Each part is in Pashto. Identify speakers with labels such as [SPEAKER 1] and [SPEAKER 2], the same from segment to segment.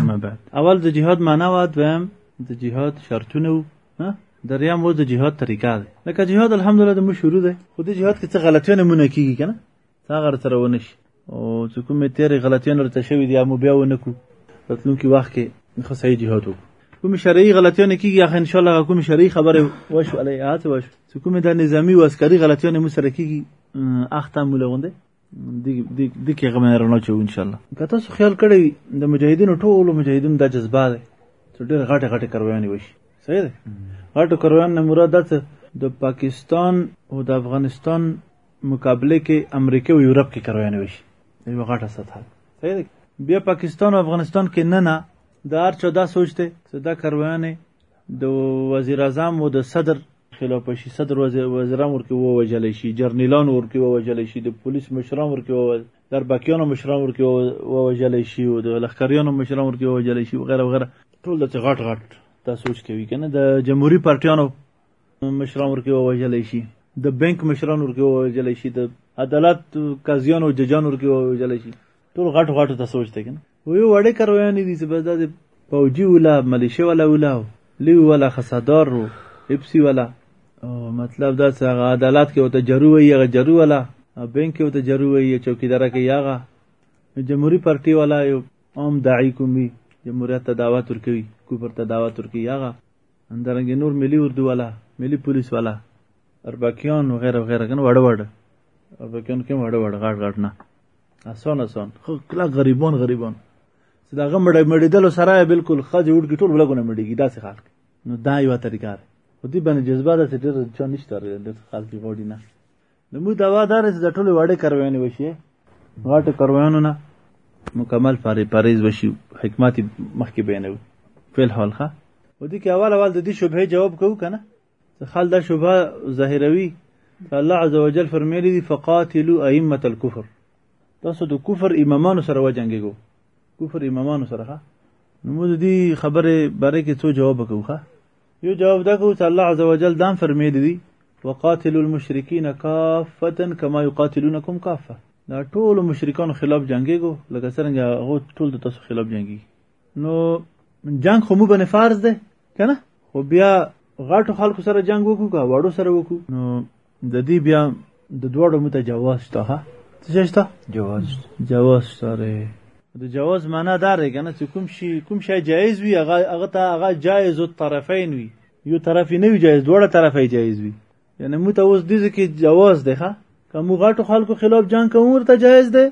[SPEAKER 1] اما بعد اول د جهاد معنا و دویم د جهاد شرطونه و دریم و د جهاد طریقه ده لکه جهاد الحمدلله د مو شروع ده خو د جهاد کې څه غلطیونه مونږ کیږي کنه څه غره سره ونه شي او چې کومې تیرې غلطیونه ورته شوي دي مو بیا ونه کو راتلونکي وخت کې خو صحیح جهاد وکړو کوم شرعي غلطیونه کیږي اخ ان شاء الله کوم شرعي خبره وشو علی هات وشو چې کومې د نظامی او عسکري غلطیونه مو سره کیږي اخته مو لغونده د کې غمه رڼا چو ان شاء الله که تاسو خیال کړی د مجاهدینو ټولو مجاهدینو د جذبه ده چې ډېر غټه غټه کارواني وشي صحیح ده غټه کاروان نه مراد ده چې د پاکستان او د افغانستان مقابله کې امریکا او یورپ کې کارواني وشي یو غټه سطح صحیح ده بیا پاکستان او افغانستان کې نه نه د هر چا دا سوچ دی چې دا کارواني د وزیر اعظم او د صدر خلاف شي صدر وزیران ورکې ووژل شي جرنیلان ورکې ووژل شي د پولیس مشران ورکې ووژل در بکیانو مشران ورکې ووژل شي او د لښکریانو مشران ورکې ووژل شي وغیره وغیره ټول داسې غټ غټ دا سوچ کوي که نه د جمهوري پارټیانو مشران ورکې ووژل شي د بانک مشران ورکې ووژل شي د عدالت قاضیانو ججان ورکې ووژل شي ټول غټ غټو ته سوچ دی که نه وی وړه کرویانی دی چې بس دا د پوجي ولا ملیشه ولا ولا لیو ولا خسادار رو اپسی ولا مطلب دا چې هغه عدالت کې وته جرو وی هغه جرو ولا بینک کې وته جرو وی چوکیدار کې یاغه جمهوریت پارټي ولا یو عام داعی کومي جمهوریت ته دعوت ورکوي کوپر ته دعوت ورکوي یاغه اندرنګ نور ملي اردو ولا ملي پولیس ولا اربکیان وغیرہ وغیرہ کنه وړ وړ اربکیان کې وړ وړ غاټ غاټ نه اسان اسان خو کلا غریبان غریبان چې دغه مړ مړېدلو سره بالکل ښه جوړ کی ټول بلګونه مړېږي داسې خلک نو دا یوه طریقه ده خو دې باندې جذبه داسې ډېر چا نشته ډېر خلک یې غواړي نه نو موږ دعوا دا ده چې د ټولې واړې کارویانې وشي واټو کارویانو نه مکمل پارې پاریز وشي حکمت مخکې بیانوي فی الحال ښه و دې کې اول اول د دې شبهې جواب کوو که نه خال دا شبه ظاهروي الله عز وجل فرمایلی دی فقاتلو ائمه الكفر تاسو د کفر امامانو سره وجنګیږو کفر امامانو سره ها نو موږ دې خبره باره کې څو جواب کوو ها یو جواب دا کوو چې الله عز وجل دام فرمایلی دی وقاتلوا المشرکین کافه کما یقاتلونکم کافه دا ټول مشرکان خلاف جنگیږو لکه څنګه هغه ټول د تاسو خلاف جنگي نو جنگ خو مو باندې فرض دی کنه خو بیا غټو خلکو سره جنگ وکړو که وړو سره وکړو نو د دې بیا د دواړو مو ته جواز شته ها څه شته
[SPEAKER 2] جواز
[SPEAKER 1] جواز شته د جواز معنا دا دی کنه چې کوم شي کوم شي جایز وي هغه هغه ته هغه جایز الطرفین وي یو طرف نه وي جایز دوړه طرف یې جایز وي یعنی مو ته اوس دې کې جواز دی ښه که مو غټو خلکو خلاف جنگ کوو ورته جایز دی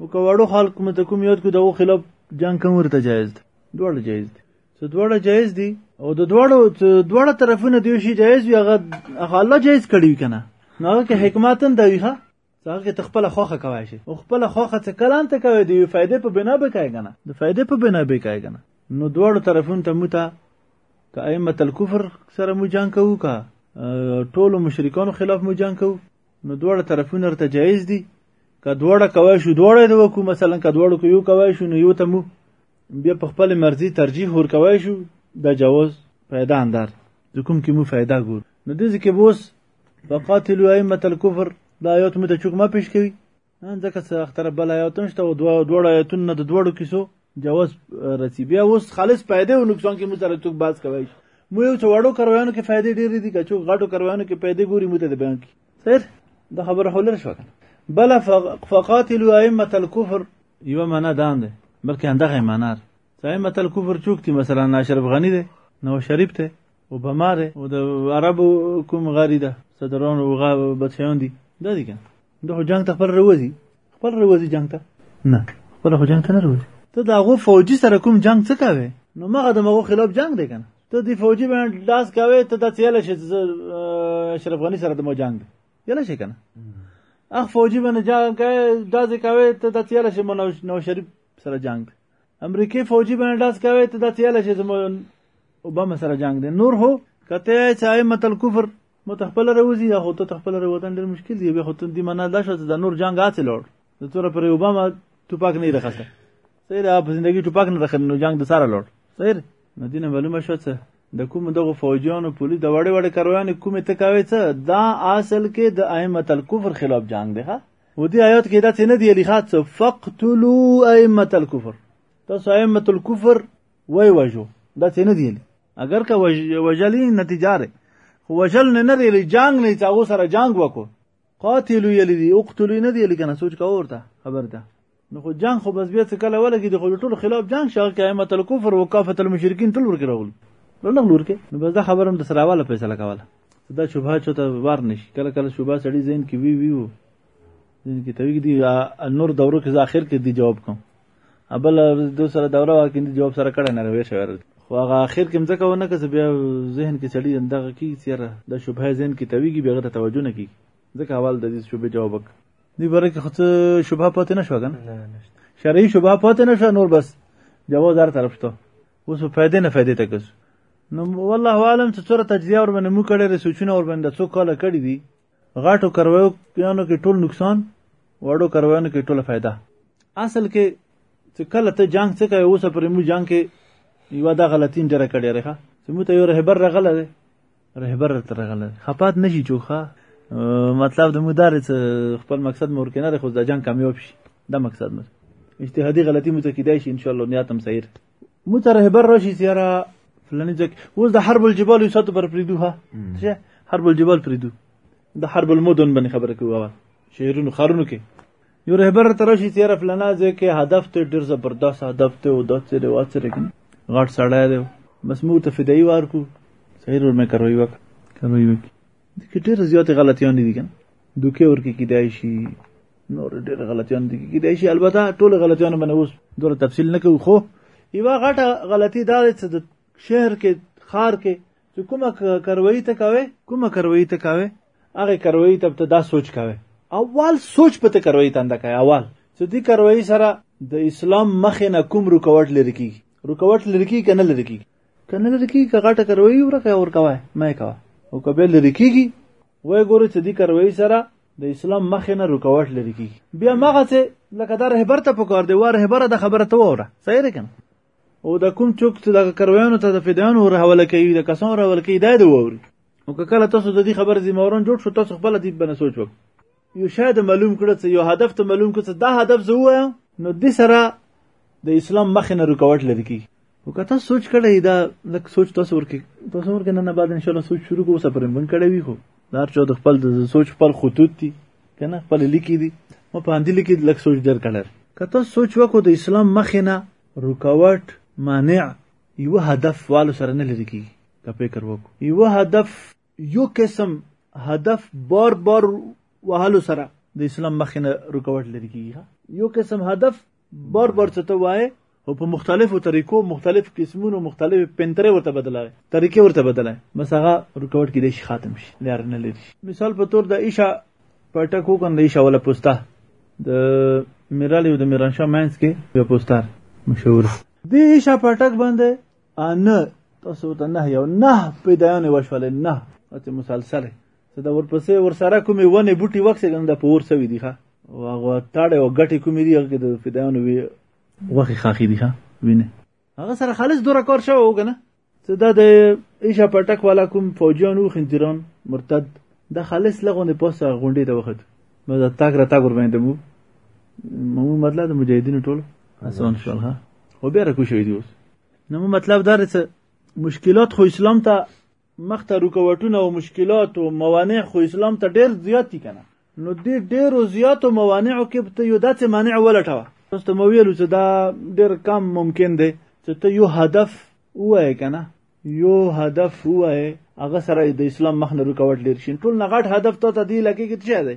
[SPEAKER 1] او که وړو خلق مو ته کوم یاد کو دغو خلاف جنګ کوم ورته جایز دی دواړه جایز دي څه دواړه جایز دي او د دواړو دواړه طرفونه دی شي جایز وي هغه هغه الله جایز کړی وي کنه نو هغه کې حکمت هم دی ښه هغه کې تخپل خوخه کوي شي او خپل خوخه څه کلام ته کوي دی فائدې په بنا به کوي کنه د فائدې په بنا به کوي کنه نو دواړو طرفونو ته متا که ائمه الکفر سره مو جنگ کوو که ټولو مشرکانو خلاف مو جنگ کوو نو دواړه طرفونه ورته جایز دي که دواړه کوی شو دواړه د وکړو مثلا که دواړو که یو کوی شو نو یو ته مو بیا په خپل مرضی ترجیح ورکوی شو د جواز پیدا اندر د کوم کې مو فایده ګور نو دې کې بوس فقاتلو ائمه الكفر دا آیات مو ته چوک ما پیش کوي ځکه څه اختر بل آیاتونه شته او دوه دوړ آیاتونه د دوړو کیسو جواز رسی بیا اوس خالص پیدا او نقصان کې مو سره څوک باز کوي مو یو چوړو کرویانو کې فائدې ډېرې دي که څوک غټو کرویانو کې پیدا ګوري مو ته د بیان کې سر د خبره خلل شو بل فقاتلوا ائمه الكفر یو معنا دان ده بلکې اندغه معنا ائمه الكفر چوک دي مثلا اشرف غنی ده نو شریف ته اوباما دی او د عربو کوم غاری ده صدران او غا بچیان دي دا دي کنه دا خو جنگ ته خپل روزي خپل روزي جنگ ته نه خپل خو جنگ ته نه روزي ته دا غو فوجي سره کوم جنگ څه کوي نو مغه د مغو خلاف جنگ دی کنه ته دی فوجي باندې لاس کوي ته د چیلې شي اشرف غنی سره د مو جنگ دی یلا شي کنه اخ فوجي باندې جنگ کوي دا ځکه کوي ته د چیلې شي نو شریف سره جنگ دی امریکای فوجي باندې داس کوي ته داسې یاله چې زمو اوباما سره جنگ دی نور هو کته چې آی متل کفر متخپل روزي یا خو ته تخپل ر وطن ډیر مشکل دی به خو ته دی منه دا شو چې د نور جنگ اته لور د تور پر اوباما توپاک نه رخصه سیر اپ زندگی توپاک نه رخصه نو جنگ د سره لور سیر مدینه معلومه شو چې د کوم دغه فوجیانو پولیس د وړې وړې کاروانې کومې ته کوي څه دا اصل کې د ائمه الکفر خلاف جنگ دی ها ودي آيات کې داسې نه دی لخات فقتلوا ائمه الكفر تاسو ائمه الكفر وای وجو داسې نه دی اگر که وجلی نتیجه ده خو وجل نه نه دی جنگ نه تاسو سره جنگ وکړو قاتلوا یلی دی اقتلوا نه دی لکنه سوچ کا ورته خبر ده نو خو جنگ خو بس بیا څه کله ولګي د خو ټول خلاف جنگ شغه قیامت الکفر وکافت المشرکین ټول ورګ راول لنه لور کې نو بس دا خبرم د سراواله فیصله کوله دا شوبه چوته بار نشي کله کله شوبه سړی زین کې وی وی وو زین کې توی دی نور دورو کې اخر کې دی جواب کوم ابل دو سره دوره واکین دی جواب سره کړه نه روي شوی خو هغه اخر کې مزه کوونه که بیا ذهن کې سړی دغه کی چیرې د شوبه زین کې تویږي بیا ته توجه نه کی ځکه اول د دې شوبه جواب وکړه دی برای که خود شبه پاتی نشو کنه نه نشته شرعی شبه پاتی نشو نور بس جواز هر طرف ته اوس په فائدې نه فائدې تکس نو والله عالم چې څوره تجزیه ور باندې مو کړې رسوچونه ور باندې څو کاله کړې دي غاټو کرویو یانو کې ټول نقصان وړو کرویانو کې ټوله فائدہ اصل کې چې کله ته جنگ څه کوي اوس پر مو جنگ کې یو دا غلطی جره کړې رخه چې مو ته یو رهبر رغله ده رهبر درته راغلی خپات نه شي چوخه مطلب د مدار خپل مقصد مور کې نه دی خو د جنګ کامیاب شي دا مقصد مو اجتهادي غلطي مو ته کیدای شي ان شاء الله نیاتم سیر مو ته رهبر راشي سیاره فلاني ځکه اوس د حرب الجبال یو ساتو پر پریدو ها چې حرب الجبال پریدو د حرب المدن باندې خبره کوو شهرونو خارونو کې یو رهبر ته راشي تېره فلنا ځای کې هدف دی ډېر زبردست هدف دی او دا څېرې وا څېرې کنه غټ سړی دی بس موږ ته فدایي وارکو صحیح رول مې کروي وکړه کروي وکړي د کې ډېرې زیاتې غلطیان دي کنه دوکې ورکې کیدای شي نور ډېر غلطیان دي کیدای شي البته ټول غلطیان باندې اوس دور تفصیل نه کوو خو یوه غټه غلطي دا ده چې د شهر کې خار کې چې کومه کاروایی ته کوي کومه کاروایی ته کوي هغه کاروایی ته ته دا سوچ کوي اول سوچ په ته کاروایی تنده کوي اول چې دې کاروایی سره د اسلام مخې نه کوم رکاوټ لري کیږي رکاوټ لري کیږي کنه لري کیږي کنه لري کیږي که غټه کاروایی ورکه ور کوي مې کوي او که به لري کیږي وای ګوره چې دې کاروایی سره د اسلام مخې نه رکاوټ لري کیږي بیا مغه څه لکه دا رهبر ته پکار دی و رهبر د خبره ته وره صحیح ده کنه او دا کوم څوک چې دغه کرویانو ته د فدایانو ورحواله کوي د کسانو ورحواله کوي دا یې د واوري او که کله تاسو د دې خبرې ذمهوران جوړ شو تاسو خپله دې بنه سوچ وکړئ یو شی د معلوم کړه چې یو هدف ته معلوم کړه چې دا هدف زه ووایم نو دې سره د اسلام مخې نه رکاوټ لري کېږي او که تاسو سوچ کړئ دا لږ سوچ تاسو ورکړئ تاسو ورکړئ نن بعد انشاءالله سوچ شروع کوو سفر یې بند کړی وي خو د هر چا د خپل د سوچ خپل خطوط دي کنه خپل لیکي دي ما په اندی لیکي لک سوچ در کړل کته سوچ وکړو د اسلام مخینه رکاوټ مانع یو هدف والو سره نه لري کی که فکر وکړو یو هدف یو قسم هدف بار بار وهلو سره د اسلام مخینه رکاوټ لري کیږي یو قسم هدف بار بار څه ته وایې او په مختلفو طریقو مختلف قسمونو مختلف پنترې ورته بدلای طریقې ورته بدلای بس هغه رکاوټ کې د شي خاتم شي لار نه لري مثال په تور د ایشا پټک وکند ایشا ولا پوستا د میرال یو د میرانشاه مینس کې یو پوستر مشهور دی ایشا پټک باندې ان تاسو ته نه یو نه پیدایانه وشول نه اته مسلسله څه د ورپسې ورسره کومې ونې بوټي وکسې کنه د پور سوي دي ښه او هغه تاړې او ګټې کومې دي هغه د فدایانو وی وخې خاخې دي ښه وینه هغه سره خالص دوره کار شوی و کنه څه دا د ایشا پټک والا کوم فوجیان و خنجران مرتد د خالص لغونې پاسه غونډې ته وخت نو دا تاګ را تاګ ور باندې مو مو مطلب د مجاهدینو ټول اسان شول ها او بیا را کوشوي دي اوس نو مطلب دا رسه مشکلات خو اسلام ته مخ ته رکوټونه او مشکلات او موانع خو اسلام ته ډېر زیات دي کنه نو دې ډېرو زیاتو موانعو کې ته یو داسې مانع ولټوه تاسو ته مو ویلو چې دا ډېر کم ممکن دی چې ته یو هدف ووایې که نه یو هدف ووایې هغه سره د اسلام مخ نه رکاوټ ډېر شي ټول نه غټ هدف تا ته دی لکېږي څه دی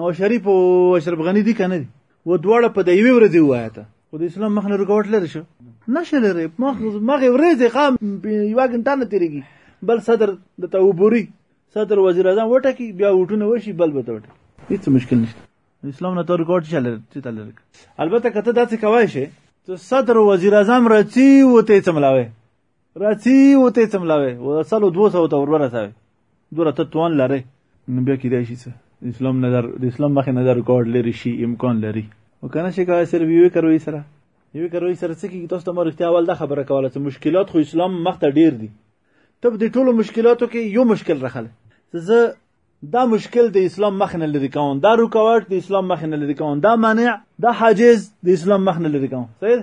[SPEAKER 1] نواز شریف او اشرف غنی دي کنه دي و دواړه په د یوې ورځې ووایه ته خو د اسلام مخ نه رکاوټ لري شو نشه لري مخ مغه ورځې قام یو غنټه نه تیریږي بل صدر د توبوري صدر وزیر اعظم وټکی بیا وټونه وشي بل به وټ هیڅ مشکل نشته اسلام نه تور کوټ چل چې تل البته کته داسې کوي شي ته صدر وزیر اعظم راځي وته څملاوي راځي وته څه ملاوي وسلو 200 ته ورور راځي دوره ته توان لري نو بیا کیدای شي څه اسلام نظر د اسلام مخه نظر ریکارډ لري شي امکان لري وکنه شي کای سره ویو کروي سره یو کروي سره څه کیږي تاسو ته ما رښتیا اول دا خبره کوله چې مشکلات خو اسلام مخ ته ډیر دي ته د ټولو مشکلاتو کې یو مشکل راخله زه دا مشکل د اسلام مخ نه لري کوم دا رکاوټ د اسلام مخ نه لري کوم دا مانع دا حاجز د اسلام مخ نه لري کوم صحیح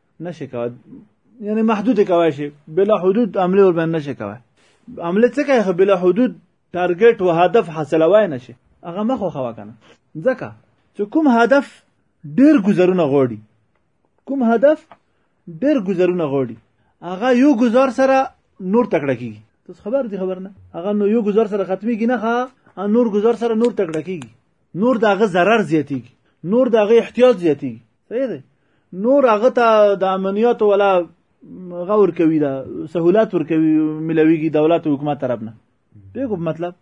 [SPEAKER 1] نشي کولای یعنی محدود کوي شي بلا حدود عمله ور باندې نشي کوي عمله څه کوي بلا حدود ټارګټ او هدف حاصلوي نشي هغه مخه خو کنه ځکه چې کوم هدف ډیر گذرونه غوړي کوم هدف ډیر گذرونه غوړي هغه یو گذار سره نور تکړه کیږي تاسو خبر دي خبر نه هغه نو یو گذار سره ختميږي نه ښه نور گذار سره نور تکړه کیږي نور دغه ضرر زیاتیږي نور دغه احتیاط زیاتیږي صحیح دی نور هغه ته د امنیت ولا غور کوي دا سہولات ور کوي ملويږي دولت او حکومت طرف نه دغه مطلب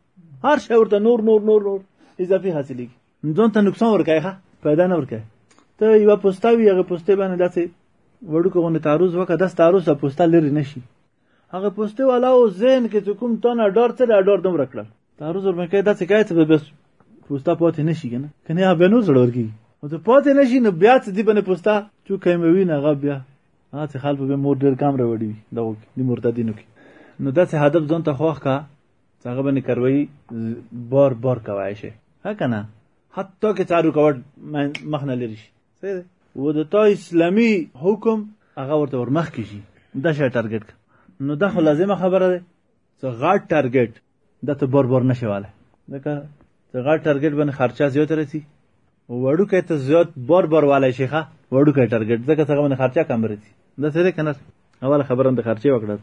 [SPEAKER 1] هر شی ورته نور نور نور نور اضافي حاصلېږي ځان ته نقصان ور کوي ښه پیدا نه ور کوي ته یو پوسټاوي هغه پوسټې باندې داسې وړو کوونه تعرض وکړه داس تعرض پوسټا لري نشي هغه پوسټي والا او ذهن کې چې کوم تنه ډار څه د ډار دومره کړل تعرض ورمکه داسې کوي چې بس پوستا پاتې نشي کنه کنه هغه نو زړه ورکی او ته پاتې نشي نو بیا څه دی بنه پوستا چې کیموي نه غو بیا هغه څه خلک به مور ډیر کم راوړي دا د مرتدینو کې نو داسې هدف ځان ته خوښ کا چې هغه باندې کاروي بار بار کوي شي ها کنه حتی که چارو کوټ مخنه لري شي و د تا اسلامي حکم هغه ورته ورمخکې شي دا شی ټارګټ نو دا خو لازمه خبره ده څه غاټ ټارګټ دا ته بار بار نشي واله ځکه څه غاټ ټارګټ باندې خرچه زیات رسی وړوکی ته زیات بار بار واله شيخه وړوکی ټارګټ ځکه څنګه باندې خرچه کم رسی دا څه ده کنه اوله خبره د خرچه وکړه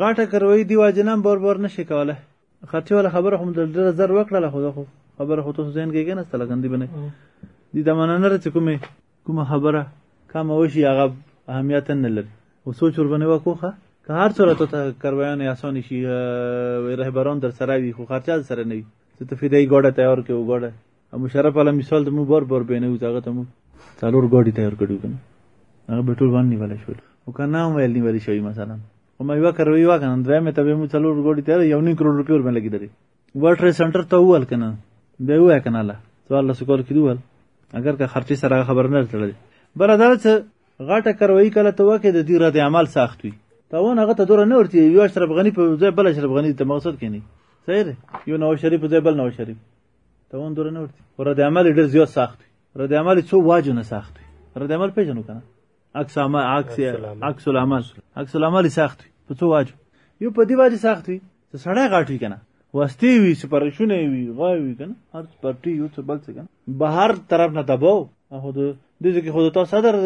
[SPEAKER 1] غاټه کروي دی واجنم بار بار نشي کوله خرچه والا خبره هم د ډېر زر وکړله خو خو خبره خو تاسو ذهن کې کېناسته لګن دی بنه دي د مننه رته کومه کومه خبره کم وشي هغه اهمیت نه لري او سوچ ور باندې وکوخه که هر څوره ته کارویان اسانه شي رهبران در سره وي خو خرچه سره نه وي ته ته فدای ګاډه تیار کې وګاډه مشرف علی مثال ته مو بار بار بینه و هغه ته مو څلور ګاډي تیار کړو کنه هغه به ټول باندې ولا شول او کنه هم ویل نیول شوی مثلا او ما یو کروي وا کنه درې مې ته به مو څلور ګوډي تیر یو نیم کروڑ روپیه ور باندې لګیدلې ورلډ ټریډ سنټر ته وول کنه به وای کنه لا سوال له سکول کې دوول اگر که خرچي سره خبر نه تړلې بل دا چې غاټه کروي کله ته وکې د دې رد عمل ساخت وي ته ون هغه ته دور نه ورتي یو اشرف غنی په ځای بل اشرف غنی ته مقصد کینی صحیح دی یو نو شریف ځای بل نو شریف ته ون دور نه ورتي رد عمل ډیر زیات ساخت وي رد عمل څو واجو نه ساخت وي رد عمل پیژنو کنه عکس عمل عکس عکس العمل عکس العمل سخت وي په څو واجب یو په دی واجب سخت وي چې سړی غاټ وي کنه واسطې وي چې پرشونه وي غا وي کنه هر پرټي یو څه بل څه کنه بهر طرف نه دباو هغه د دې ځکه خود تا صدر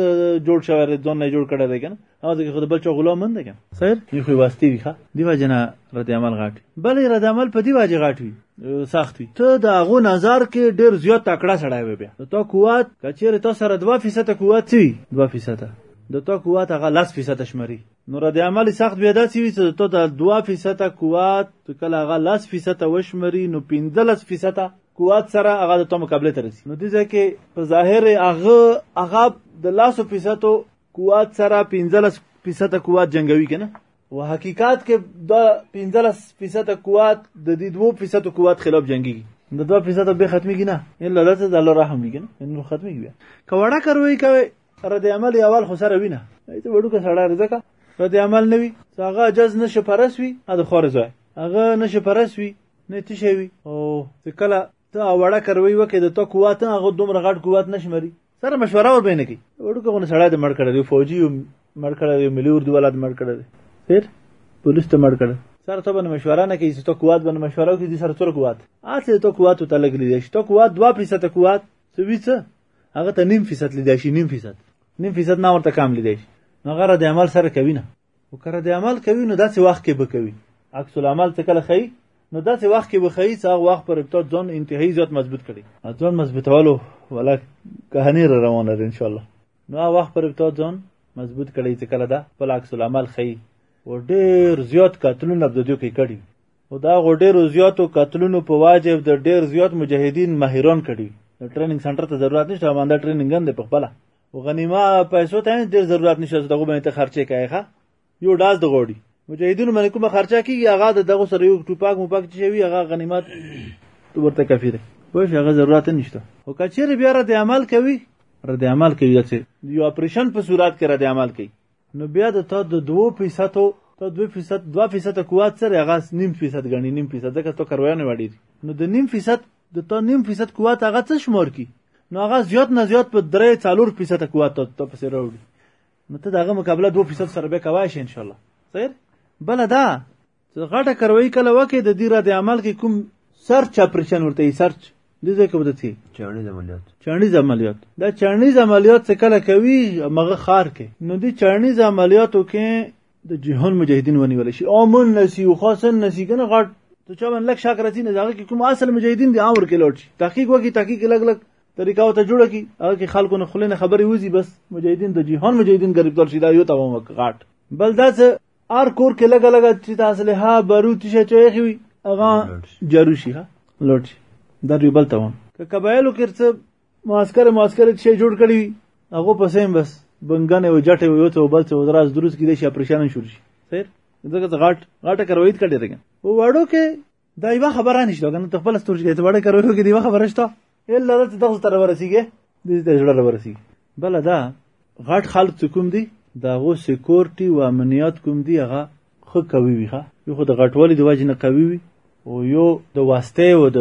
[SPEAKER 1] جوړ شوی دی ځان نه جوړ کړی دی کنه هغه ځکه خود بل چا غلام مند کنه سر یو خو واسطې وي ښه دی واجب نه رد عمل غاټ بلې رد عمل په دی واجب غاټ وي سخت وي ته د هغه نظر کې ډیر زیات تکړه سړی وي بیا ته قوت کچېره تا سره 2% قوت سی 2% د تا قوت هغه 10% شمري نو رد عمل سخت بیا داسې وي چې ته د 2% قوت کله هغه 10% وشمري نو 15% قوت سره هغه د تو مقابله ته رسي نو دې ځکه په ظاهر هغه هغه د 10% قوت سره 15% قوت جنگوي کنه و حقیقت کې دا 15 فیصد قوت د دې 2 فیصد قوت خلاف جنگيږي د دوه فیصد به ختمېږي نه الا داسې د الله رحم وي که نه نو ختمېږي بیا که وړه کاروي کوي رد عمل یې اول خو سره وي نه ته وړوکی سړی دی ځکه رد عمل نه وي هغه جز نشه پرس وي د خور ځای هغه نشه پرس وي نه تشه وي او کله ته وړه کروي وکي د تو قوت هغه دومره غټ قوت نشمري سره مشوره ور بینه کی وړو کوونه سړی د مړ کړی فوجي مړ کړی ملي اردو والا د مړ کړی پیر پولیس ته مړ کړی سره ته باندې مشوره نه کوي چې تو قوت باندې مشوره کوي سره څور قوت اته تو قوت ته لګلی دی چې تو قوت 2% قوت څه ویڅه هغه ته نیم فیصد لیدای شي نیم فیصد نیم فیصد نه ورته کم لیدای شي نو غره د عمل سره کوي نه او که رد عمل کوي نو داسې وخت کې به کوي عکس العمل څه کله ښیي نو داسې وخت کې به ښیي چې هغه وخت پر ابتدا ځان انتهایي زیات مضبوط کړي ځان مضبوطولو ولا کهنې را روانه ده انشاءالله نو هغه وخت پر ابتدا ځان مضبوط کړي چې کله ده خپل عکس العمل ښیي او ډېر زیات قتلونه به د دوی کې کړي او دا غو ډېرو زیاتو قتلونو په واجب د ډېر زیات مجاهدین ماهران کړي د ټریننګ سنټر ته ضرورت نشته همدا ټریننګ هم دی په خپله غنیمه پیسو ته ډیر ضرورت نشته چې دغه باندې خرچه کوي ښه یو ډاز د غوړي مجاهدونو باندې کومه خرچه کیږي هغه د دغه سره یو ټوپاک مو پاک شي هغه غنیمت ورته کافي ده پوه هغه ضرورت نشته او کچېرې بیا رد عمل کوي رد عمل کوي چې یو اپریشن په صورت کې رد عمل کوي نو بیا د تا د دوه فیصدو ته دوه فیصد دوه فیصد قوت سره هغه نیم فیصد غني نیم فیصد ځکه ته کرویانه وړي نو د نیم فیصد د تا نیم فیصد قوت هغه څه شمار کی نو هغه زیات نه زیات په درې څلور فیصد قوت ته پسې راوړي نو ته دغه مقابله دوه فیصد سره به کوای شي ان شاء الله صحیح بل دا چې غټه کاروي کله وکي د دې را د عمل کې کوم سرچ اپریشن ورته یې سرچ د دې کې ودته
[SPEAKER 2] چاڼیز عملیات
[SPEAKER 1] چاڼیز عملیات دا چاڼیز عملیات څه کله کوي مغه خار کې نو دې چاڼیز عملیاتو کې د جهان مجاهدین ونیول شي او من نسی او خاصن نسی کنه غټ ته چا باندې لک شاک راځي نه هغه کې کوم اصل مجاهدین دی اور کې لوټ شي تحقیق وکي تحقیق لګ لګ طریقه وته جوړه کی هغه کې خلکو نه خلینه خبرې وځي بس مجاهدین د جهان مجاهدین گرفتار شي دا یو ته ومک غاټ بل دا څه ار کور کې لګ لګ چې تاسو له ها باروت شي چې خوي هغه جارو شي ها لوټ شي دا یو بل ته وم که قبایلو کې څه معسكر معسكر چې جوړ کړی هغه پسې بس بنګنه او جټه یو ته بل څه ودراز دروس کې د شي اپریشن شروع شي خیر دغه غاټ غاټه کروید کړی رګن او وړو کې دا یو خبره نشته کنه ته خپل ستورج کې ته وړه کروید کې دی خبره شته الا د تاسو تر ورسیږي د دې جوړه ورسیږي بل دا غاټ خلک کوم دی دا غو سکیورټي او امنیت کوم دی هغه خو قوي وي ښه یو خو د غټوالي د وجې نه قوي وي او یو د واسطې او د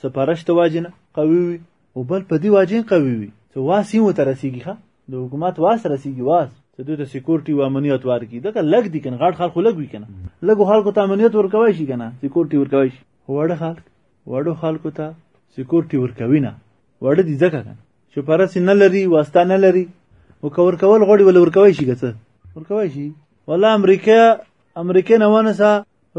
[SPEAKER 1] سپارښت د وجې نه قوي وي او بل په دې وجې قوي وي چې واس یې ورته رسېږي ښه د حکومت واس رسېږي واس چې دوی ته سکیورټي او امنیت ورکړي دغه لږ دي که نه غټ خلک خو لږ وي که نه لږو خلکو ته امنیت ورکوی شي که نه سکیورټي ورکوی شي واړه خلک واړو خلکو ته سکیورټي ورکوي نه واړه دي ځکه که چې پرس نه لري واسطه نه لري او که ورکول غواړي ول ورکوي شي ګڅه ورکوي شي ولا امریکا امریکا نه ونسه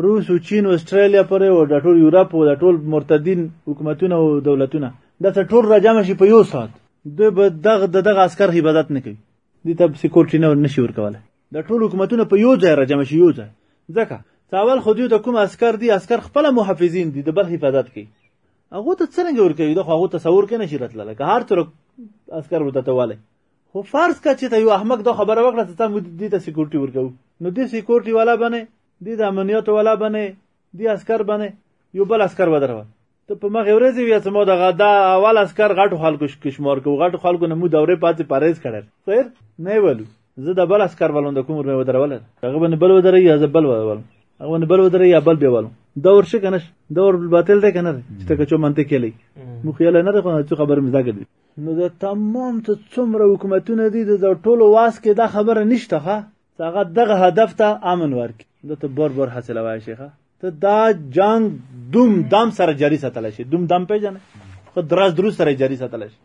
[SPEAKER 1] روس او چین او استرالیا پر او د ټول یورپ او د ټول مرتدین حکومتونه او دولتونه دا څه ټول راجم شي په یو سات د دغه دغه عسكر عبادت نه کوي دي ته سکیورټي نه نشي ورکوله د ټول حکومتونه په یو ځای راجمع شي یو ځای ځکه تاول خو دوی د کوم عسكر دي عسكر خپل محافظین دي د بل حفاظت کوي هغه ته څنګه ورکوي دا خو هغه تصور کې نشي راتلل که هر څوک عسكر ورته تواله خو فرض کا چې ته یو احمق دا خبره وکړه ته موږ دې ته سکیورټي ورکو نو دې سکیورټي والا باندې دې د امنیت والا باندې دی اسکر باندې یو بل اسکر ودرول ته په مغه ورځ وی چې مو دغه دا اول اسکر غټو خلکو کشمار کو غټو خلکو نه مو دورې پاتې پاریز کړل خیر نه ولو زه د بل اسکر ولوند کوم مې ودرول هغه باندې بل ودرې یا زه بل ودرول هغه باندې بل ودرې یا بل بیوالو دور شي کنه دور باطل دی کنه چې ته کوم منطق یې لې مو خیال نه ده خو څه خبر مې زګر دي نو د تمام ته څومره حکومتونه دي د ټولو واس کې دا خبره نشته ها هغه دغه هدف ته امن ورکړي دا ته بار بار هڅه لوي شيخه ته دا جنگ دوم دم سره جاری ساتل شي دوم دم پیژنه خو دراز درو سره جاری ساتل شي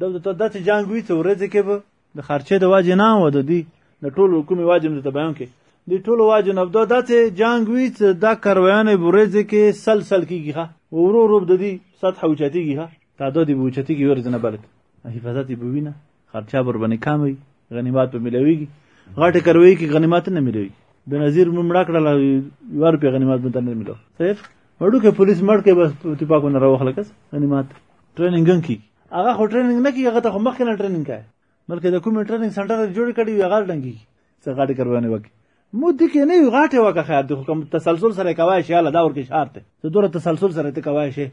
[SPEAKER 1] دا ته داسې جنگ وي چې ورځې کې به د خرچې د واجې نه و د دې د ټولو کومې واجې مې ته بیان کې د ټولو واجې نه دا داسې جنگ وي چې دا کاروانې ورځې کې سل سل کېږي ښه ورو ورو د دې سطح اوچتېږي ښه تعداد یې به اوچتېږي ورځې نه بلکې حفاظت یې به وي نه خرچه بر باندې کم وي غنیمات به ملويږي غټې کروي کې غنیمات نه ملوي د نظیر مو مړه کړل یو روپۍ غنیمات مو ته نه ملو صرف وړو کې پولیس مړ کې بس اتفاقو نه راوخله کس غنیمات ټریننګ هم کیږي هغه خو ټریننګ نه کیږي هغه ته خو مخکې نه ټریننګ کوي بلکې د کوم ټریننګ سنټر جوړ کړي وي هغه ډنګي څه غاټې کروانې وکړي مو دې کې نه یو غاټې وکړه خیر دې خو کوم تسلسل سره کوای شي الله دا ورکې شهر ته ته دوره تسلسل سره ته کوای شي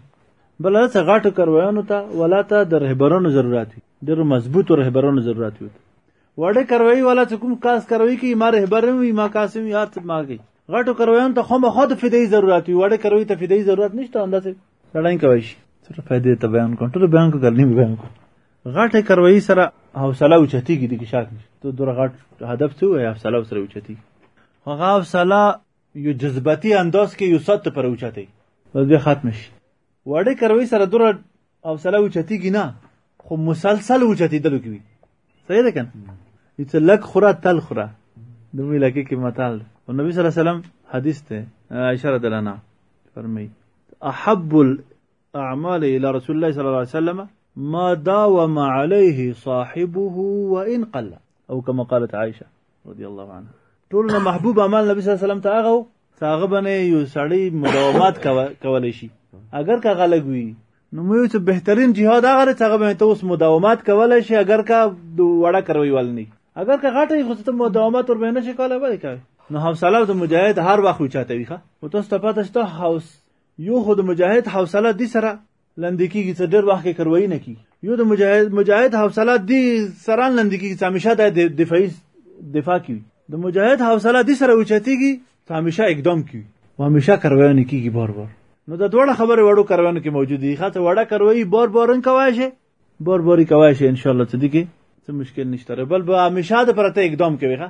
[SPEAKER 1] بل څه غاټو کروانو ته ولا ته د رهبرانو ضرورت وي ډېرو مضبوطو رهبرانو ضرورت وي وړه کروي ولا څه کوم کاس کروي کې ما رهبر وي ما قاسم یار څه ماږي غاټو کروانو ته خو مخه د فدای ضرورت وي وړه کروي ته فدای ضرورت نشته اندازې سړی کوي شي څه فائدې ته بیان کوم ټول بیان کوم کلنی بیان کوم غټه کروي سره حوصله اوچتیږي د کشاک نشي ته دور غټ هدف څه وي حوصله سره اوچتیږي هغه حوصله یو جذباتي انداز کې یو سات پر اوچتي بس بیا ختم شي وړه کروي سره دور حوصله اوچتیږي نه خو مسلسل اوچتیدل کوي صحیح ده کنه هیڅ لک خوره تل خوره د مې لکه کې متال او نبی صلی الله علیه وسلم حدیث ته عائشه رضی الله عنها فرمایي احب اعماله الى رسول الله صلی الله علیه وسلم ما داوم عليه صاحبه وان قل او كما قالت عائشه رضی الله عنها ټولنه محبوب عمل نبی صلی الله علیه وسلم ته هغه هغه باندې یو سړی مداومات کولای شي اگر که غلګ وي نو مو چې بهترین جهاد هغه دی چې هغه باندې ته اوس مداومات کولای شي اگر که وړه کروي ول نه اگر که غټه خو ته مداومات ور باندې شي کولای وای کوي نو حوصله د مجاهد هر وخت اوچاته وي ښه او تاسو ته پته شته حوص يو خو د مجاهد حوصله دي سره لندې کېږي څه ډېر وخت کې کروایي نه کېږي یو د مجاهد مجاهد حوصله دی سران لند کی همیشه د دفاعي دفاع کی د مجاهد حوصله دی سره اوچتیږي همیشه اقدام کی و همیشه کرویان کیږي بار بار نو د دوړه خبره وړو کرویان کې موجود دي خاطر وړه کروي بار بار ان کوي شي بار بار کوي شي ان شاء الله ته دي کې څه مشکل نشته بل به همیشه د پرته اقدام کوي ښه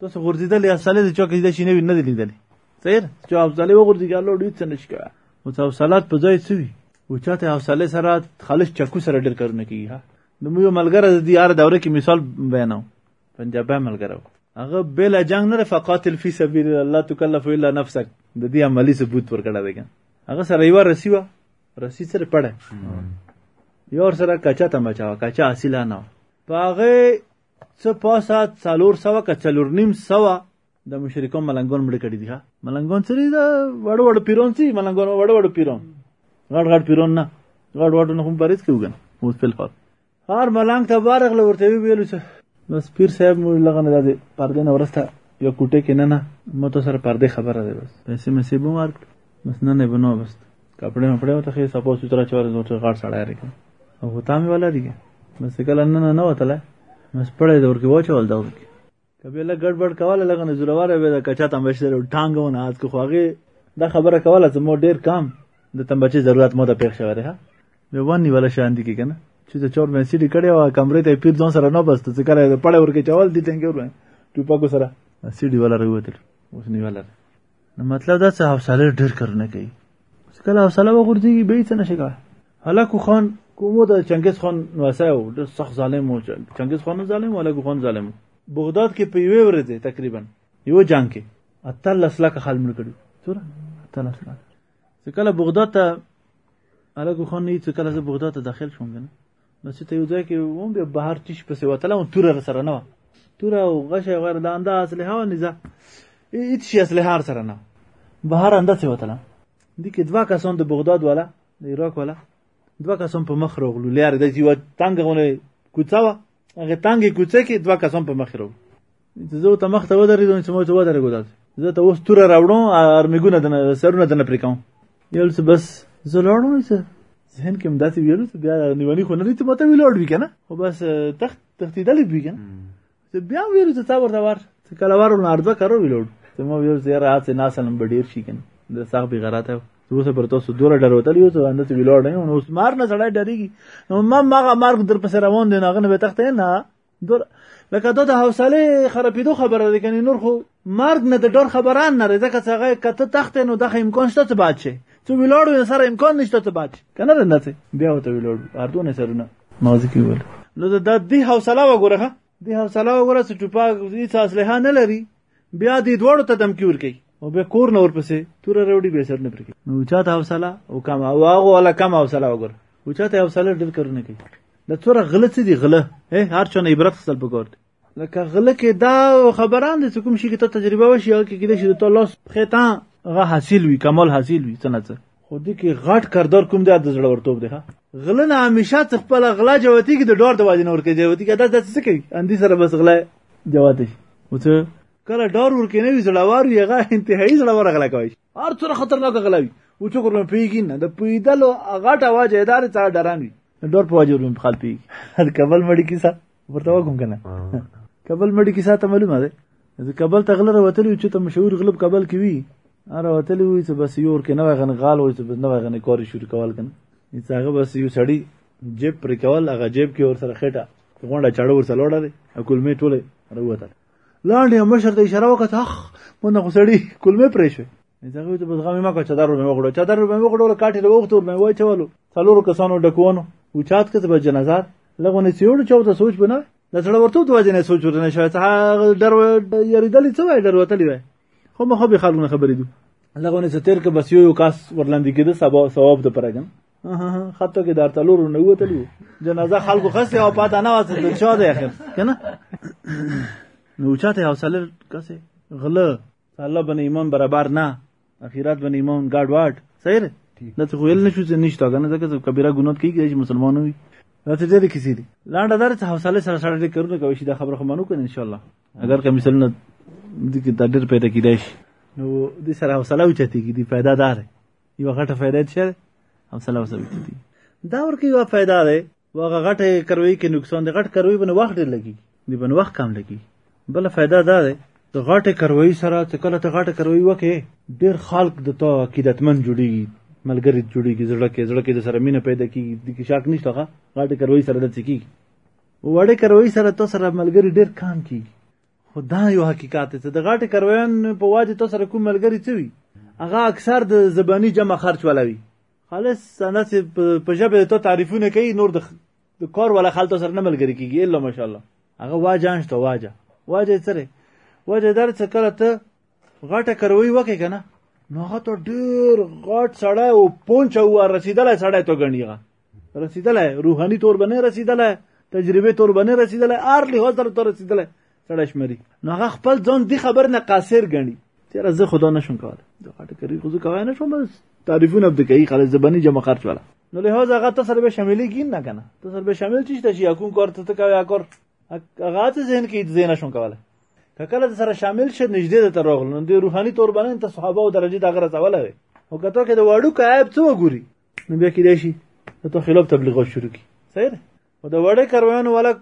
[SPEAKER 1] تاسو غورځېدلې حوصله دې چا کېدای شي نه وي نه دي لیدلې صحیح ده چې حوصله وغورځېږي الله ډېر څه نه شي کوی نو څه حوصلات په ځای څه وي او چا ته حوصله سره خالص چکو سره ډېر کارونه کېږي ها نو موږ یو ملګری د دې هر دوره کې مثال بیانوم پنجابی ملګری و هغه بېله جنګ نه فقاتل فی سبیل الله لا تکلف الا نفسک د دې عملی ثبوت ورکړی دی هغه سره یوه رسی وه رسی سره پړه یو سره کچا تمچا وه کچا اصیله نه وه په هغې څه پاسه څلور سوه که څلور نیم سوه د مشرکان ملنګان مړه کړي دي ها ملنګان څه دي دا وړ وړ پیران سي ملنګان وړ وړ پیران غړ غړ پیران نه غړ وړ نه هم بریز کوي کنه اوس په الحال هر ملنګ ته بارغله ورته ویلو څه بس پیر صاحب مو لغه نه ده پردې نه ورسته یو کوټه کې نه نه مو ته سره پردې خبره ده بس پیسې مې سیبو ورک بس نه نه بنو بس کپڑے وپڑے وته خې سپو سوتره چور زوټ غاړ سړای رکم او هوتا مې ولا دي بس کله نه نه نه وتله بس پړې دور کې وچول دا ورکی کبه له ګډ بډ کوله لګنه زوروار به دا کچا تم بشر ټانګونه هات کو خوغه دا خبره کوله چې مو ډیر کم د تم بچي ضرورت مو ته پیښ شوی ها به ونی ولا شان دي کې کنه چې دا چور مې سړي کړي او کمرې ته پیر ځون سره نه بسته چې کله پړې ورکی چول دي څنګه ور ټوپکو سره سړي ولا روته اوس نیواله نو مطلب دا چې حوصله ډېر کار نه کوي چې کله حوصله وغورځېږي بیا یې څه نه شي کولی هلکو خان کومو د چنګیز خان نوسی و ډېر سخت ظالم و چنګیز خان هم ظالم و هلکو خان ظالم و بغداد کې په یوې ورځې تقریبا یوه جنګ کې اتلس لکه خلک مړه کړي څوره اتلس لکه چې کله بغداد ته هلکو خان نه چې کله زه بغداد ته داخل شوم که نه نو چې ته یو ځای کې وم بیا بهر تیش پسې وتله او توره سره نه وه توره او غشه غیر د انده اسلحه او نزه هیڅ شي اسلحه سره نه بهر انده سې وتله دي کې دوه کسان د بغداد والا د عراق والا دوه کسان په مخ راغلو لاره د یوه تنګه غونه کوڅه وه هغه تنګې کوڅه کې دوه کسان په مخ راغلو زه ته مخ ته ودرېدم چې ما ته ودرېږو داسې زه ته اوس توره راوړم ارمیګونه دنه سرونه دنه پرې کوم یول څه بس زه لاړم څه ذهن کې هم داسې ویلو چې بیا نیونی خو نه دی ته ما ته وی لاړ وي که نه خو بس تخت تښتېدلی وي که نه زه بیا هم ویلو چې تا ورته ور څه کله ور نه اردوه کرو وی لاړ ته ما ویل چې یاره هسې ناسل هم به ډېر شي که نه د سخت بېغرته اوس پر تاسو دوره ډروتلی اوس باندې ته ویلوړ نه نو اوس مار نه سړی ډریږي نو ما مغه مار در پسې روان دی نه غنه به تخته نه ګور لکه دا د حوصله خرابېدو خبره ده کني نور خو مرګ نه د ډار خبره نه ده ځکه چې هغه کته تخت نو دغه امکان شته ته بچ شي ته ویلوړو سره امکان نشته ته بچ کنه نه ته بیا وته ویلوړو اردونه سره نه نازک ویل نو د دې حوصله وګوره دې حوصله وګوره چې ټوپک هیڅ اسلحه نه لري بیا دې دواړو ته دمکی ورکوي او بیا کور نه ورپسې توره راوړي بیا سر نه پرې کوي نو چاته حوصله او کم او هغه والا کم حوصله وګوره او چاته حوصله ډېر کارونه کوي د څوره غله څه دي غله هر چا نه عبرت اخیستل پکار دی لکه غله کې دا خبران دي چې کوم شي کې ته تجربه وشي هغه کې کېدای شي د تا لاس پښې ته هغه حاصل وي کمال حاصل وي څه نه څه خو دې کې غټ کردار کوم دی د زړورتوب دی ها غله نه همیشه څه خپل غلا جوتی کې د ډور د واجب نه ورکه جوتی کې دا د څه کوي اندي سره بس غلا جوتی شي او ته کله ډور ورکه نه وي زړوار وي هغه انتهایی زړور غلا کوي هر څوره خطرناک غلا وي او څوک ورن پیګین نه د پیدلو غټ واجب ادارې څار ډران وي ډور په واجب ورن خپل پیګ کبل مړی کیسه ورته وګم کنه کابل مړی کیسه ته معلومه ده زه کابل ته غلره وتلی چې ته مشهور غلب کابل کې وی اره وتلی وی چې بس یور کې نوې غن غال وای چې بس نوې غن کاری شروع کول کنه چې هغه بس یو سړی جیب پر کول هغه جیب کې ور سره خټه غونډه چاړه ور سره لوړه دی اکل می ټوله راوته لاندې مشر ته اشاره وکړه اخ مونږ خو سړی کول می پرې شو دغه ته بس غمه ما کو چادر مې وغړو چادر مې وغړو کاټې له وخت مې وای چولو څلورو کسانو ډکوانو او چات کته به جنازات لغونه سیوړ چاو ته سوچ بنا د سره ورته د وجه نه سوچ ورته نه شوی څه ډر یریدل څه وای ډر وتلی وای خو مخه به خلکونه خبرې دي لغونه څه تیر که بس یو کاس ورلاندې کېده سبا ثواب د پرګم خطو کې دار تلور نه وتلی جنازه خلکو خسته او پاته نه واسه چا دی اخر کنه نو چاته حوصله کسه غله الله بن ایمان برابر نه اخیرات بن ایمان ګاډ واټ صحیح ده دا څه ویل نشو چې نشته کنه ځکه چې کبیره ګناه کوي چې مسلمان وي دا ته ډېرې کیسې دي لانډه دار ته حوصله سره سره ډېر کارونه کوي چې دا خبره خو منو کنه ان شاء الله اگر که مثالونه دي کې دا ډېر پیدا کیدای شي نو دې سره حوصله وچتي کې دي پیدا دار یو غټه فائدہ شه حوصله وسوي دي دا ورکه یو فائدہ ده وغه غټه کروي کې نقصان دی غټ کروي بنه وخت ډیر لګي دی بنه وخت کم لګي بل فائدہ دا ده د غټه کروي سره چې کله ته غټه کروي وکې ډیر خلق د تو عقیدتمن جوړیږي ملګری جوړیږي زړه کې زړه کې د سره مینه پیدا کیږي د کې شک نشته ښه غټه کروي سره د چکی وړه کروي سره تو سره ملګری ډیر کم کیږي خو دا یو حقیقت دی د غټه کروي په واجب تو سره کوم ملګری چوي هغه اکثر د زبانی جمع خرچ ولوي خالص سنت په ژبه ته تعریفونه کوي نور د د کار ولا خلط سره نه ملګری کیږي الا ماشاءالله هغه واجه انشته واجه واجه سره واجه در څه کله ته غټه کروي وکې کنه نو هغه ته ډیر غټ سړی او پونچ او رسیدلای سړی ته غنیغه رسیدلای روحاني تور باندې رسیدلای تجربه تور باندې رسیدلای ارلی هو سره تور رسیدلای سړی شمري نو هغه خپل ځان دی خبر نه قاصر ګڼي چېره زه خدا نشم کولی د خټه کری خو زه کوی نشم بس تعریفونه به کوي خلک زبانی جمع خرچ ولا نو له هغه هغه تاسو به شاملې کین نه کنه تاسو به شامل چی ته چې کوم کار ته کوي کار هغه ته ذهن کې دې نشم کولی کله سره شامل شه نږدې ته راغل نو د روحاني تور باندې ته صحابه او درجه دغه رسوله وي او کته کې د وړو کایب څو ګوري نو بیا کې دی شي ته خلاف تبلیغ شروع کی صحیح او د وړې کاروانو والا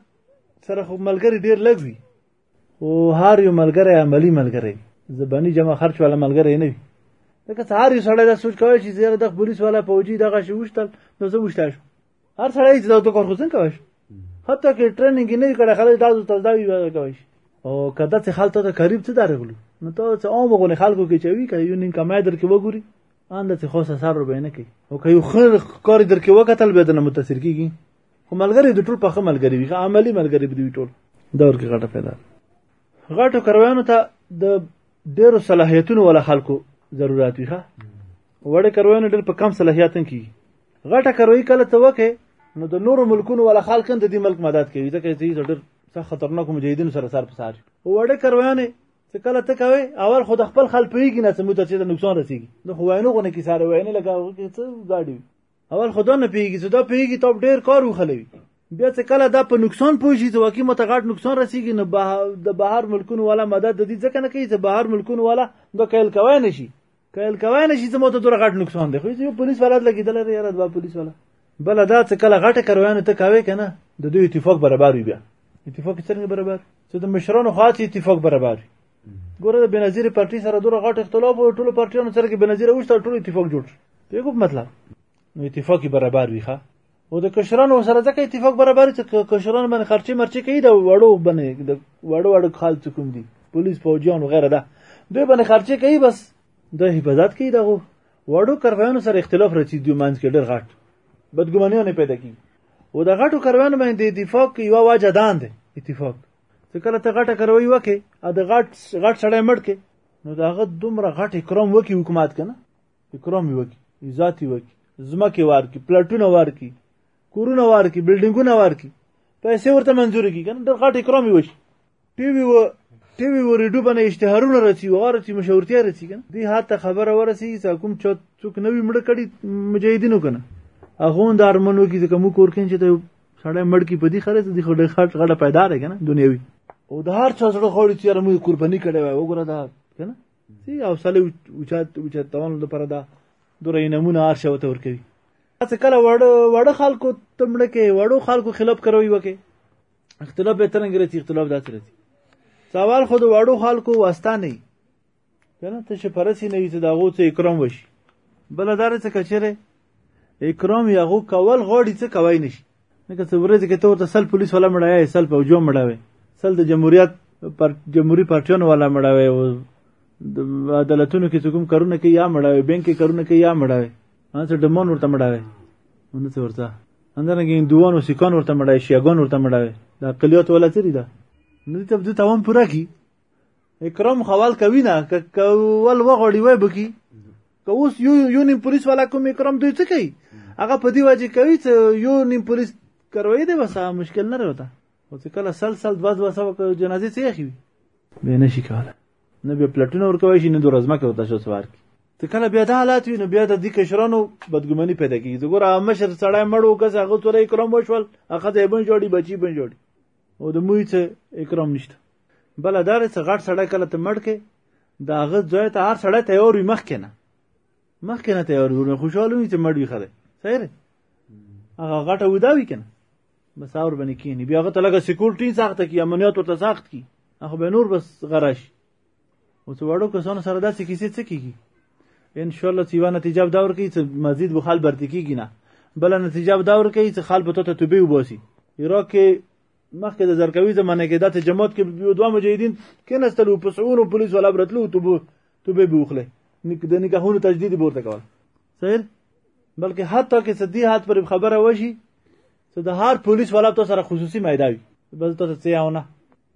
[SPEAKER 1] سره خو ملګری ډیر لږ وي او هر یو ملګری عملی ملګری زبانی جمع خرچ والا ملګری نه وي لکه هر یو سړی دا سوچ کوي چې زیره د پولیس والا پوجي دغه شی وشتل نو زه وشتل شم هر سړی چې دا تو کار خو څنګه کوي حتی که ټریننګ نه کړه خلک دا ته دا وی کوي او کدا چې خلک ته قریب څه درغلو نو ته چې عام غو خلکو کې چوي کوي یو نیم کمای در کې وګوري اند چې خو سر رو بینه کی او که یو خر کاری در کې وکتل به دنه متاثر کیږي خو ملګری د ټول په خه ملګری وي عملی ملګری به دی ټول دور کې غټه پیدا غټو کروانو ته د ډیرو صلاحیتونو ولا خلکو ضرورت وي ښه وړه کروانو ډیر په کم صلاحیتن کی غټه کروي کله ته وکه نو د نورو ملکونو ولا خلکن د دې ملک مدد کوي ځکه چې ډیر څه خطرناک مجاهدین سره سر په سر وړه کروانه چې کله ته کوي اول خو د خپل خل پیږي نه سمو ته چې د نقصان رسیږي نو خو وینو غو نه کی ساره وینه لګا کې څه گاډي اول خو دا نه پیږي چې دا پیږي ته ډیر کار وخلوي بیا چې کله دا په نقصان پوجي چې واقعي متغاټ نقصان رسیږي نو د بهر ملکونو والا مدد د دې ځکه نه کوي چې بهر ملکونو والا دا کایل کوي نشي کایل کوي نه شي زموږ ته دغه غټ نقصان دی خو یو پولیس والا لګیدل دی یاره دوا پولیس والا بل دا څه کله غټه کروانه ته کاوي کنه د دوی اتفاق برابر وي بیا اتفاق څنګه برابر چې د مشرانو خاص اتفاق برابر وي ګوره د بنظیر پارټي سره دغه غټ اختلاف او ټولو پارټیانو سره کې بنظیر اوس ټول اتفاق جوړ شي یو مطلب نو اتفاق برابر وي ښه او د کشرانو سره ځکه اتفاق برابر چې کشران باندې خرچې مرچې کوي د وړو باندې د وړو وړو خال څه کوم دي پولیس پوجیان وغیره ده دوی باندې خرچې کوي بس د حفاظت کوي دغه وړو کرویانو سره اختلاف راځي دوی منځ کې ډېر غټ بدګمانیونه پیدا کیږي او د غټو کرویانو باندې اتفاق یوه وجه دان دی اتفاق چې کله ته غټه کروي وکې او د غټ غټ سړی مړ کې نو د هغه دومره غټ اکرام وکي حکومت کنه اکرام یې وکړي عزت یې وکړي ځمکې ورکړي پلټونه ورکړي کورونه ورکړي بلډینګونه ورکړي پیسې ورته منظورې کړي که نه ډېر غټ اکرام یې وشي ټي وي و ټي وي و ریډیو باندې اشتهارونه رسي هغه رسي مشهورتیا رسي که نه دې حد ته خبره ورسېږي چې کوم چا څوک نه وي مړه کړي مجاهدینو که نه هغه هم د ارمنو کې ځکه موږ کور کښې چې ته سړی مړ کړي په دې خرڅ دي خو ډېر خټ غټه پیدا دی که نه دنیوي او د هر چا زړه غواړي چې یاره موږ قرباني کړی وای وګوره دا که نه چې حوصله اوچت اوچتولو لپاره دا دوره نمونه هر شی ورته ورکوي هسې کله وړو وړو خلکو ته مړه کې وړو خلکو خلاف کروي وکې اختلاف به څرنګه راځي اختلاف داسې راځي سوال خو د وړو خلکو واسطه نه کنه ته چې پرسي نه وي چې د هغو څه اکرام وشي بله دا رسه که چېرې اکرام یې هغو کول غواړي څه کوی نه شي لکه څه ورځې کې ته ورته سل پولیس والا مړاوی سل پوجو مړاوی سل د جمهوریت پر جمهوری پارټیانو والا مړاوی او د عدالتونو کې کوم کارونه کوي یا مړاوی بانک کې کارونه کوي یا مړاوی هغه څه ډمون ورته مړاوی نو څه ورته اندرنګ هندوان او سیکان ورته مړاوی شیعګان ورته مړاوی د اقلیت ولا تری ده نو ته د توان پوره کی اکرم خوال کوي نه کول وغړي وای بکی که اوس یو یو نیم پولیس والا کوم اکرم دوی څه کوي هغه په دی واجه کوي چې یو نیم پولیس کروي دی بس مشکل نه راوته او چې کله سل سل دوا دوا سو جنازې څه یخي به نه شي کوله نه به پلټونه ورکوي شي نه د ورځ مکه وته شو سوار کی ته کله بیا د حالات وینو بیا د دې کشرانو بدګمنی پیدا کیږي زه ګوره مشر سړی مړو کس هغه سره اکرام وشول هغه د ابن جوړي بچي بن جوړي او د موی څه اکرام نشته بله دا دی چې غټ سړی کله ته مړ کې د هغه ځای ته هر سړی تیار وي مخکې نه مخکې نه تیار وي خوشحاله وي چې مړ وي ښه دی صحیح دی هغه غټه ودا وي که نه بس اور باندې کښېني بیا هغه ته لږه سیکورټي سخته کړي امنیت ورته سخت کړي هغه به نور بس غره شي اوس وړو کسانو سره داسې کیسې څه کېږي انشاءالله چې یوه نتیجه به دا ورکوي چې مزید به خال برتې کېږي نه بله نتیجه به دا ورکوي چې خال به تا ته توبې وباسي عراق کې مخکې د زرکوي زمانه کې داسې جماعت کې یو دوه مجاهدین کېناستل او په سعونو پولیس ولا برتلو توبه توبه به وخله د نکاحونو تجدید به ورته کول صحیح بلکې حتی که څه دې حد پر خبره وشي چې د هر پولیس ولا تو سره خصوصي میدا وي بس ته څه یاونه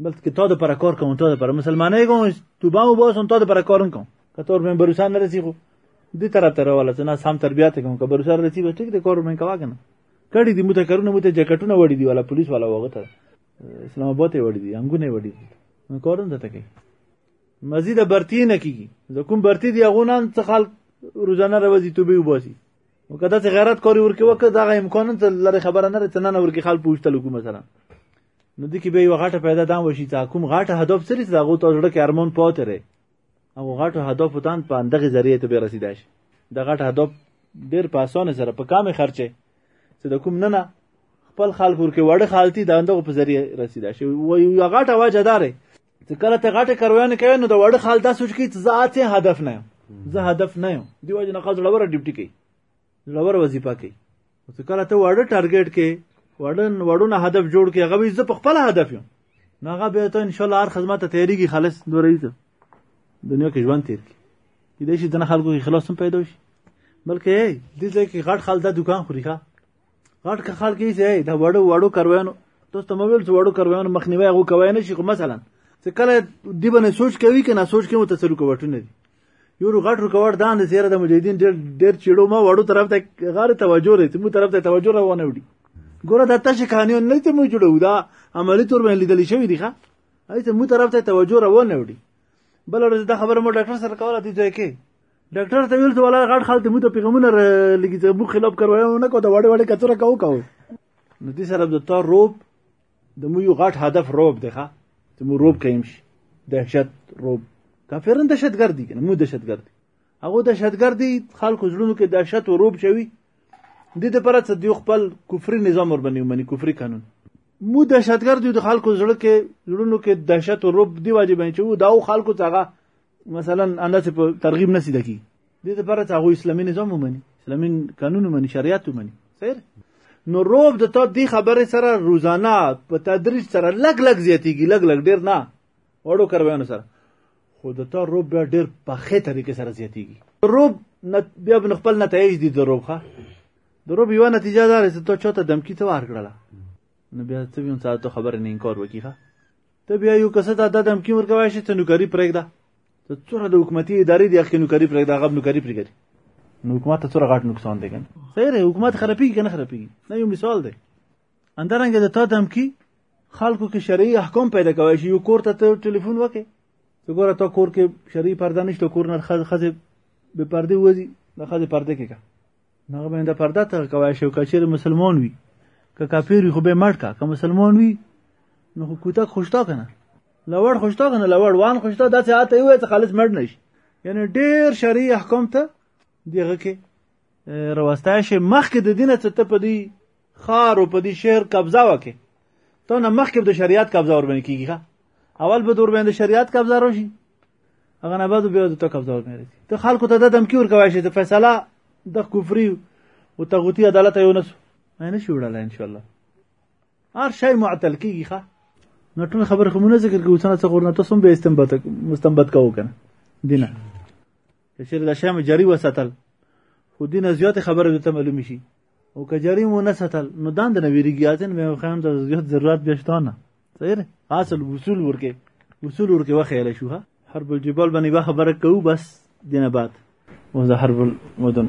[SPEAKER 1] بلکې تا د پر کار کوم ته د پر مسلمانۍ کوم توبه مو باسم ته د پر کارم کوم کتور مې بروسان نه رسیږو دې طرف ته راواله چې نه سم تربیات کوم که بروسان رسیږي ټیک دې کار مې کوا کنه کړي دي مته کارونه مته جاکټونه وړي دي والا پولیس والا وغته اسلام آباد ته وړي دي انګونه وړي دي نو کارون ته کوي مزید برتی نه کیږي ځکه برتی دی هغه نن څه خلک روزانه راوځي توبې وباسي او کدا چې غیرت کاری ورکه وکړه دا امکان ته لره خبره نه رته نه ورکه خلک پوښتل کوم مثلا نو د کې به یو غټه پیدا دام وشي تا کوم غټه هدف سری دا غو تاسو ډکه ارمان پاتره او غټ هدف تان په اندغه ذریعه ته به رسیدای شي د غټ هدف ډیر په اسانه سره په کمې خرچه چې د کوم نه نه خپل خال پور کې وړه خالتي د اندغه په ذریعه رسیدای شي و یو غټ واجه دارې چې کله ته غټه کروانه کوي نو د وړه خال دا سوچ کې چې زه هدف نه یم زه هدف نه یم دی وجه نه قضړه ور ډیوټي کوي لور وظیفه کوي او ته کله ته واړه ټارګټ کې واړه وړونه هدف جوړ کې هغه زه په خپل هدف یم نو هغه به ته ان شاء الله هر خدمت ته تیاریږي خالص دوه رئیس دنیا کې ژوند تیر کی کیدای شي دنه خلکو کې خلاص هم پیدا شي بلکې دې ځای کې غټ خال دا دکان خوري ښه غټ خال کې سي دا وړو وړو کاروانو تاسو ته مو ویل چې وړو کاروانو مخنیوي هغه کوي نه شي خو مثلا څه کله دی باندې سوچ کوي کنه سوچ کوي متسلو کوټونه دي یو غټ رکوټ دان دي سره د مجاهدین ډېر ډېر چیړو ما وړو طرف ته غاره توجه لري مو طرف ته توجه روانه وړي ګوره دا تشه کانیون نه ته مو جوړو دا عملی تور باندې لیدل شوی دی ښا ایت مو طرف ته توجه روانه وړي بل ورځ دا خبره مو ډاکټر سره کوله دي ځای کې ډاکټر ته ویل ولا غټ خلک مو ته پیغامونه لګي ته مو خلاف کروي نه کو دا وړه وړه کتره کو کو نو دې سره د تور روب د مو یو غټ هدف روب دی ښه چې مو روب قایم شي دهشت روب کافرن دهشتګرد دي کنه مو دهشتګرد دي هغه دهشتګرد دي خلکو زړونو کې دهشت او روب چوي د دې لپاره چې دوی خپل کفري نظام ور باندې ومني کفري قانون مو دهشتګرد د خلکو زړه کې زړونو کې دهشت او روب دی واجب نه چې دا خلکو څنګه مثلا انداز په ترغیب نسی دکی دې لپاره چې هغه اسلامي نظام ومني اسلامي قانون ومني شریعت ومني صحیح نو روب د تا دی خبره سره روزانه په تدریج سره لګ لګ زیاتیږي لګ لګ ډیر نه وړو کرویانو سره خو د تا روب بیا ډیر په ښه طریقې سره زیاتیږي روب بیا بن خپل نتایج دي د روب ښه د روب یو نتیجه دار چې تا چاته دمکی ته ورکړله نو بیا څه یو ساعت خبره نه انکار وکړي ته بیا یو کس ته دا دمکی ورکوای شي ته نوکري پرېږده ته څوره د حکومتي ادارې دی هغه نوکري پرېږده هغه نوکري پرېږدي نو حکومت ته څوره غټ نقصان دی کنه صحیح دی حکومت خرابېږي کنه خرابېږي دا یو مثال دی اندرنګه د تا دمکی خلکو کې شرعي احکام پیدا کوي شي یو کور ته ته ټلیفون وکې ته ګوره تا کور کې شرعي پرده نشته کور نه ښځې بې پردې وځي د ښځې پرده کې که نغه باندې پرده ته کوي شو کچیر مسلمان وي که کافر خو به مړ کا که مسلمان وي نو خو کوته خوشتا کنه لوړ خوشتا کنه لوړ وان خوشتا د څه آته وي ته خالص مړ نشي یعنی ډیر شرعي احکام ته دیغه کې رواسته شي مخکې د دینه ته په دې خارو په دې شهر قبضه وکې ته نه مخکې د شریعت قبضه ور باندې کیږي اول به دور باندې شریعت قبضه راشي هغه نه بعد بیا د تو قبضه ور باندې ته خلکو ته د دمکی ور کوي چې فیصله د کفري او تغوتی عدالت یو نسو نه شي وړل ان شاء الله هر شی معطل کیږي ښه نو ټول خبر خو مونږ ذکر کوو څنګه څنګه نه تاسو به استنباط مستنبط کوو کنه دینه چې دا شی مجری وساتل خو دینه زیات خبره د معلوم شي او که جریم ونه ساتل نو داند نه ویریږي ازن به خام ته زیات ضرورت بشتانه صحیح اصل وصول ورکه وصول ورکه وخیل شو ها حرب الجبال باندې خبره کوو بس دینه بعد وزه حرب المدن